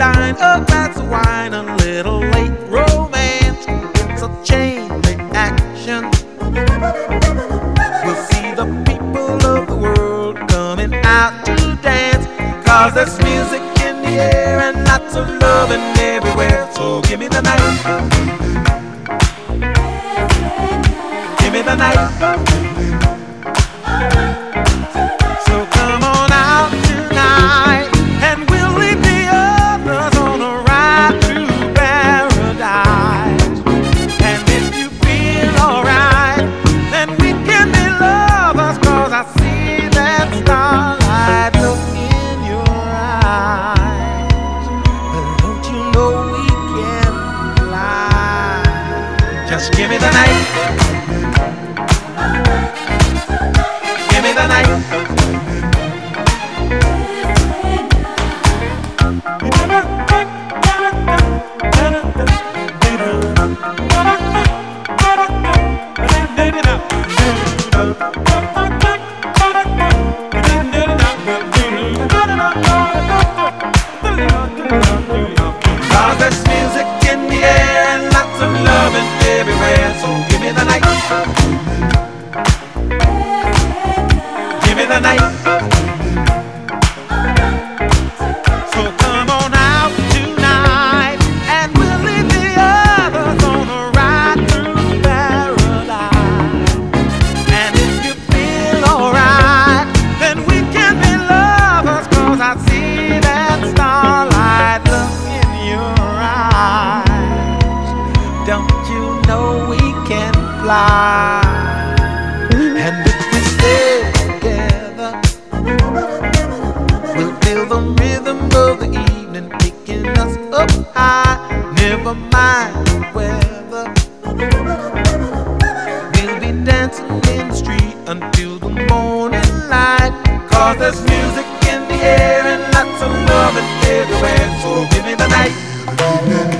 dine, a glass of wine, a little late romance. It's a chain reaction. We'll see the people of the world coming out to dance. Cause there's music in the air and lots of loving everywhere. So give me the night. Give me the night. so we can fly. Just give me the night. Give me the night. Give me the night. Give me the night. So come on out tonight and we'll leave the others on ride through paradise. And if you feel alright, then we can be lovers 'cause I see that starlight look in your eyes. Don't you? know we can fly. And if we stay together, we'll feel the rhythm of the evening picking us up high. Never mind the weather. We'll be dancing in the street until the morning light. Cause there's music in the air and lots of love and everywhere. So give me the night.